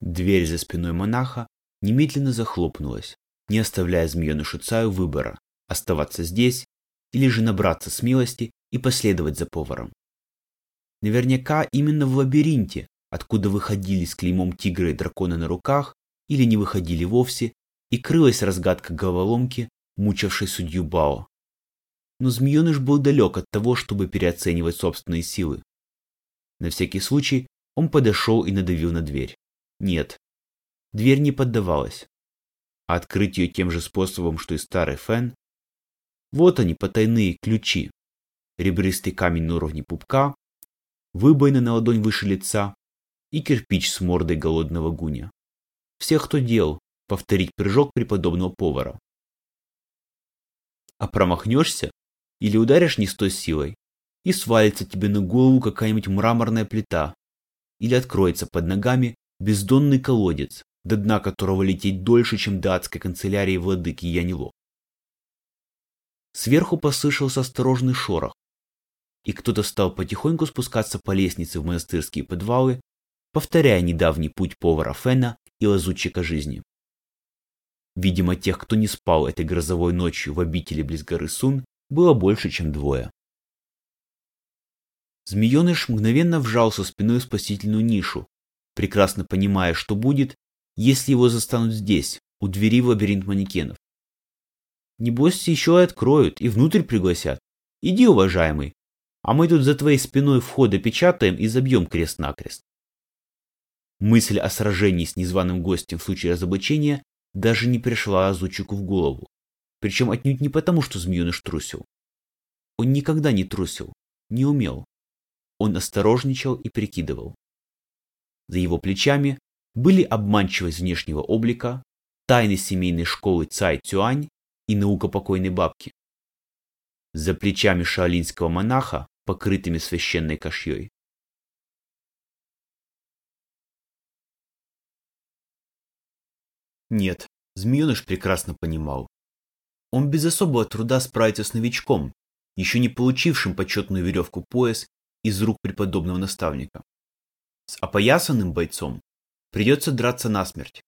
Дверь за спиной монаха немедленно захлопнулась, не оставляя змеенышу Цаю выбора – оставаться здесь или же набраться смелости и последовать за поваром. Наверняка именно в лабиринте, откуда выходили с клеймом тигра и дракона на руках, или не выходили вовсе, и крылась разгадка головоломки, мучавшей судью Бао. Но змееныш был далек от того, чтобы переоценивать собственные силы. На всякий случай он подошел и надавил на дверь. Нет, дверь не поддавалась. Открыть ее тем же способом, что и старый фен. Вот они, потайные ключи. Ребристый камень на уровне пупка, выбоина на ладонь выше лица и кирпич с мордой голодного гуня. Всех, кто делал, повторить прыжок преподобного повара. А промахнешься или ударишь не с той силой, и свалится тебе на голову какая-нибудь мраморная плита, или откроется под ногами бездонный колодец, до дна которого лететь дольше, чем до адской канцелярии владыки Янило. Сверху послышался осторожный шорох, и кто-то стал потихоньку спускаться по лестнице в монастырские подвалы, повторяя недавний путь повара Фена и лазутчика жизни. Видимо, тех, кто не спал этой грозовой ночью в обители близ горы Сун, было больше, чем двое. Змееныш мгновенно вжался спиной в спасительную нишу, прекрасно понимая, что будет, если его застанут здесь, у двери в лабиринт манекенов. Небось, еще и откроют, и внутрь пригласят. Иди, уважаемый, а мы тут за твоей спиной входа печатаем и забьем крест-накрест. Мысль о сражении с незваным гостем в случае разоблачения даже не пришла Азучику в голову. Причем отнюдь не потому, что змееныш трусил. Он никогда не трусил, не умел. Он осторожничал и прикидывал. За его плечами были обманчивость внешнего облика, тайны семейной школы Цай Цюань и наука покойной бабки. За плечами шаолинского монаха, покрытыми священной кашьей. Нет, змееныш прекрасно понимал. Он без особого труда справится с новичком, еще не получившим почетную веревку пояс из рук преподобного наставника. С опоясанным бойцом придется драться насмерть.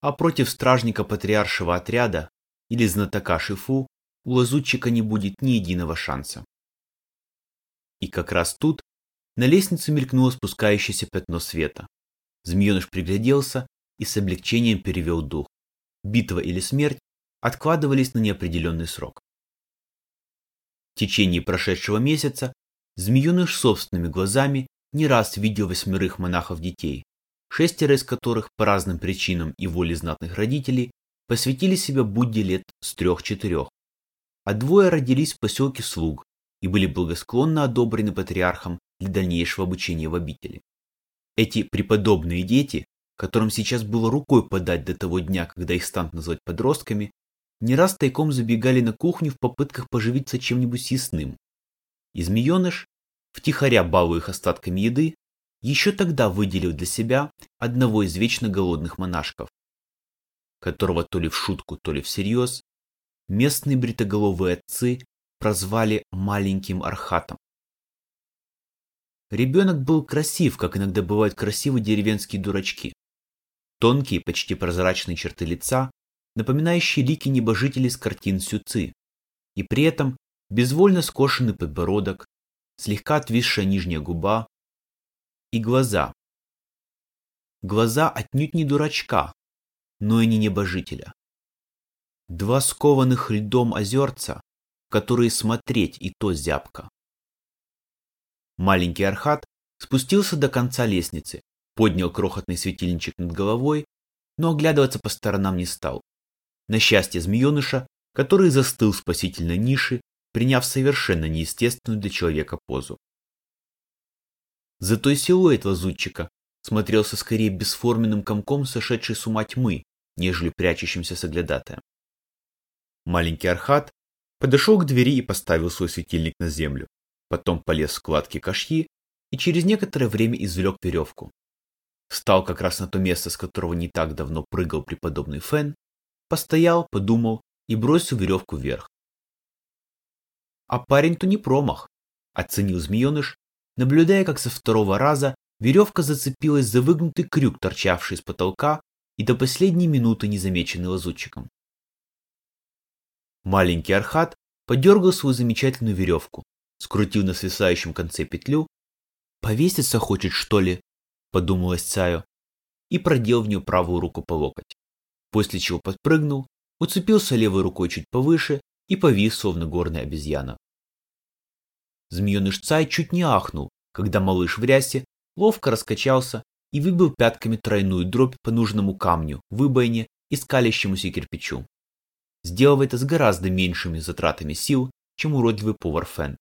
А против стражника патриаршего отряда или знатока Шифу у лазутчика не будет ни единого шанса. И как раз тут на лестнице мелькнуло спускающееся пятно света. Змееныш пригляделся и с облегчением перевел дух. Битва или смерть откладывались на неопределенный срок. В течение прошедшего месяца Змееныш собственными глазами не раз видел восьмерых монахов-детей, шестеро из которых по разным причинам и воле знатных родителей посвятили себя Будде лет с трех-четырех, а двое родились в поселке Слуг и были благосклонно одобрены патриархом для дальнейшего обучения в обители. Эти преподобные дети, которым сейчас было рукой подать до того дня, когда их станут называть подростками, не раз тайком забегали на кухню в попытках поживиться чем-нибудь съестным. И змееныш, втихаря балуя их остатками еды, еще тогда выделил для себя одного из вечно голодных монашков, которого то ли в шутку, то ли всерьез местные бритоголовые отцы прозвали маленьким архатом. Ребенок был красив, как иногда бывают красивы деревенские дурачки. Тонкие, почти прозрачные черты лица, напоминающие лики небожителей с картин Сюцы, и при этом безвольно скошенный подбородок, слегка отвисшая нижняя губа и глаза. Глаза отнюдь не дурачка, но и не небожителя. Два скованных льдом озерца, которые смотреть и то зябко. Маленький Архат спустился до конца лестницы, поднял крохотный светильничек над головой, но оглядываться по сторонам не стал на счастье змееныша, который застыл в спасительной нише, приняв совершенно неестественную для человека позу. Зато и силуэт лазутчика смотрелся скорее бесформенным комком сошедшей с ума тьмы, нежели прячущимся соглядатаем. Маленький Архат подошел к двери и поставил свой светильник на землю, потом полез в складки кашьи и через некоторое время извлек веревку. Встал как раз на то место, с которого не так давно прыгал преподобный Фен, Постоял, подумал и бросил веревку вверх. А парень-то не промах, оценил змееныш, наблюдая, как со второго раза веревка зацепилась за выгнутый крюк, торчавший из потолка и до последней минуты незамеченный лазутчиком. Маленький Архат подергал свою замечательную веревку, скрутил на свисающем конце петлю. «Повеситься хочет, что ли?» – подумалось Цаю, и продел в нее правую руку по локоть, после чего подпрыгнул, уцепился левой рукой чуть повыше и повис, словно горная обезьяна. Змееныш Цай чуть не ахнул, когда малыш в рясе ловко раскачался и выбил пятками тройную дробь по нужному камню, выбоине и скалящемуся кирпичу сделав это с гораздо меньшими затратами сил, чем уродливый повар Фен.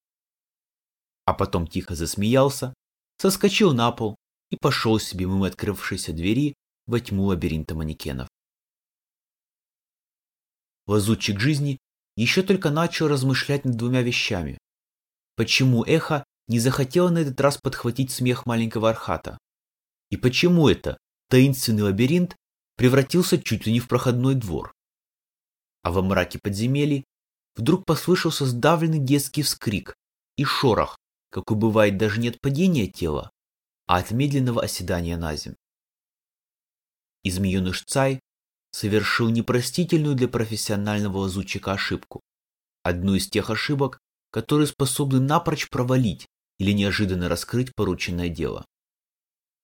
А потом тихо засмеялся, соскочил на пол и пошел себе мимо открывшейся двери во тьму лабиринта манекенов. Лазутчик жизни еще только начал размышлять над двумя вещами. Почему эхо не захотело на этот раз подхватить смех маленького Архата? И почему это таинственный лабиринт превратился чуть ли не в проходной двор? а во мраке подземелий вдруг послышался сдавленный детский вскрик и шорох, какой бывает даже не от падения тела, а от медленного оседания на земь. И змееныш Цай совершил непростительную для профессионального лазутчика ошибку. Одну из тех ошибок, которые способны напрочь провалить или неожиданно раскрыть порученное дело.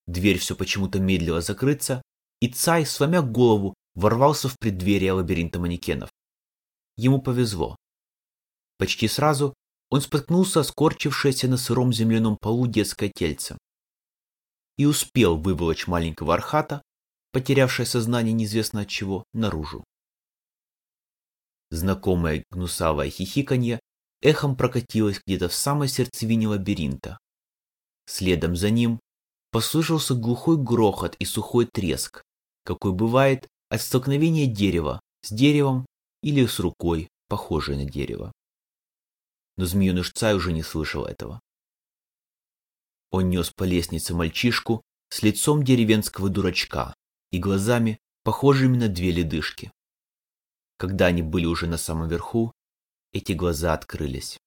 Дверь все почему-то медлила закрыться, и Цай, сломя голову, ворвался в преддверие лабиринта манекенов. Ему повезло. Почти сразу он споткнулся о скорчившееся на сыром земляном полу детское тельце и успел выволочь маленького архата, потерявшее сознание неизвестно от чего, наружу. Знакомое гнусавое хихиканье эхом прокатилось где-то в самой сердцевине лабиринта. Следом за ним послышался глухой грохот и сухой треск, какой бывает от столкновения дерева с деревом или с рукой, похожей на дерево. Но змееныш Цай уже не слышал этого. Он нес по лестнице мальчишку с лицом деревенского дурачка и глазами, похожими на две ледышки. Когда они были уже на самом верху, эти глаза открылись.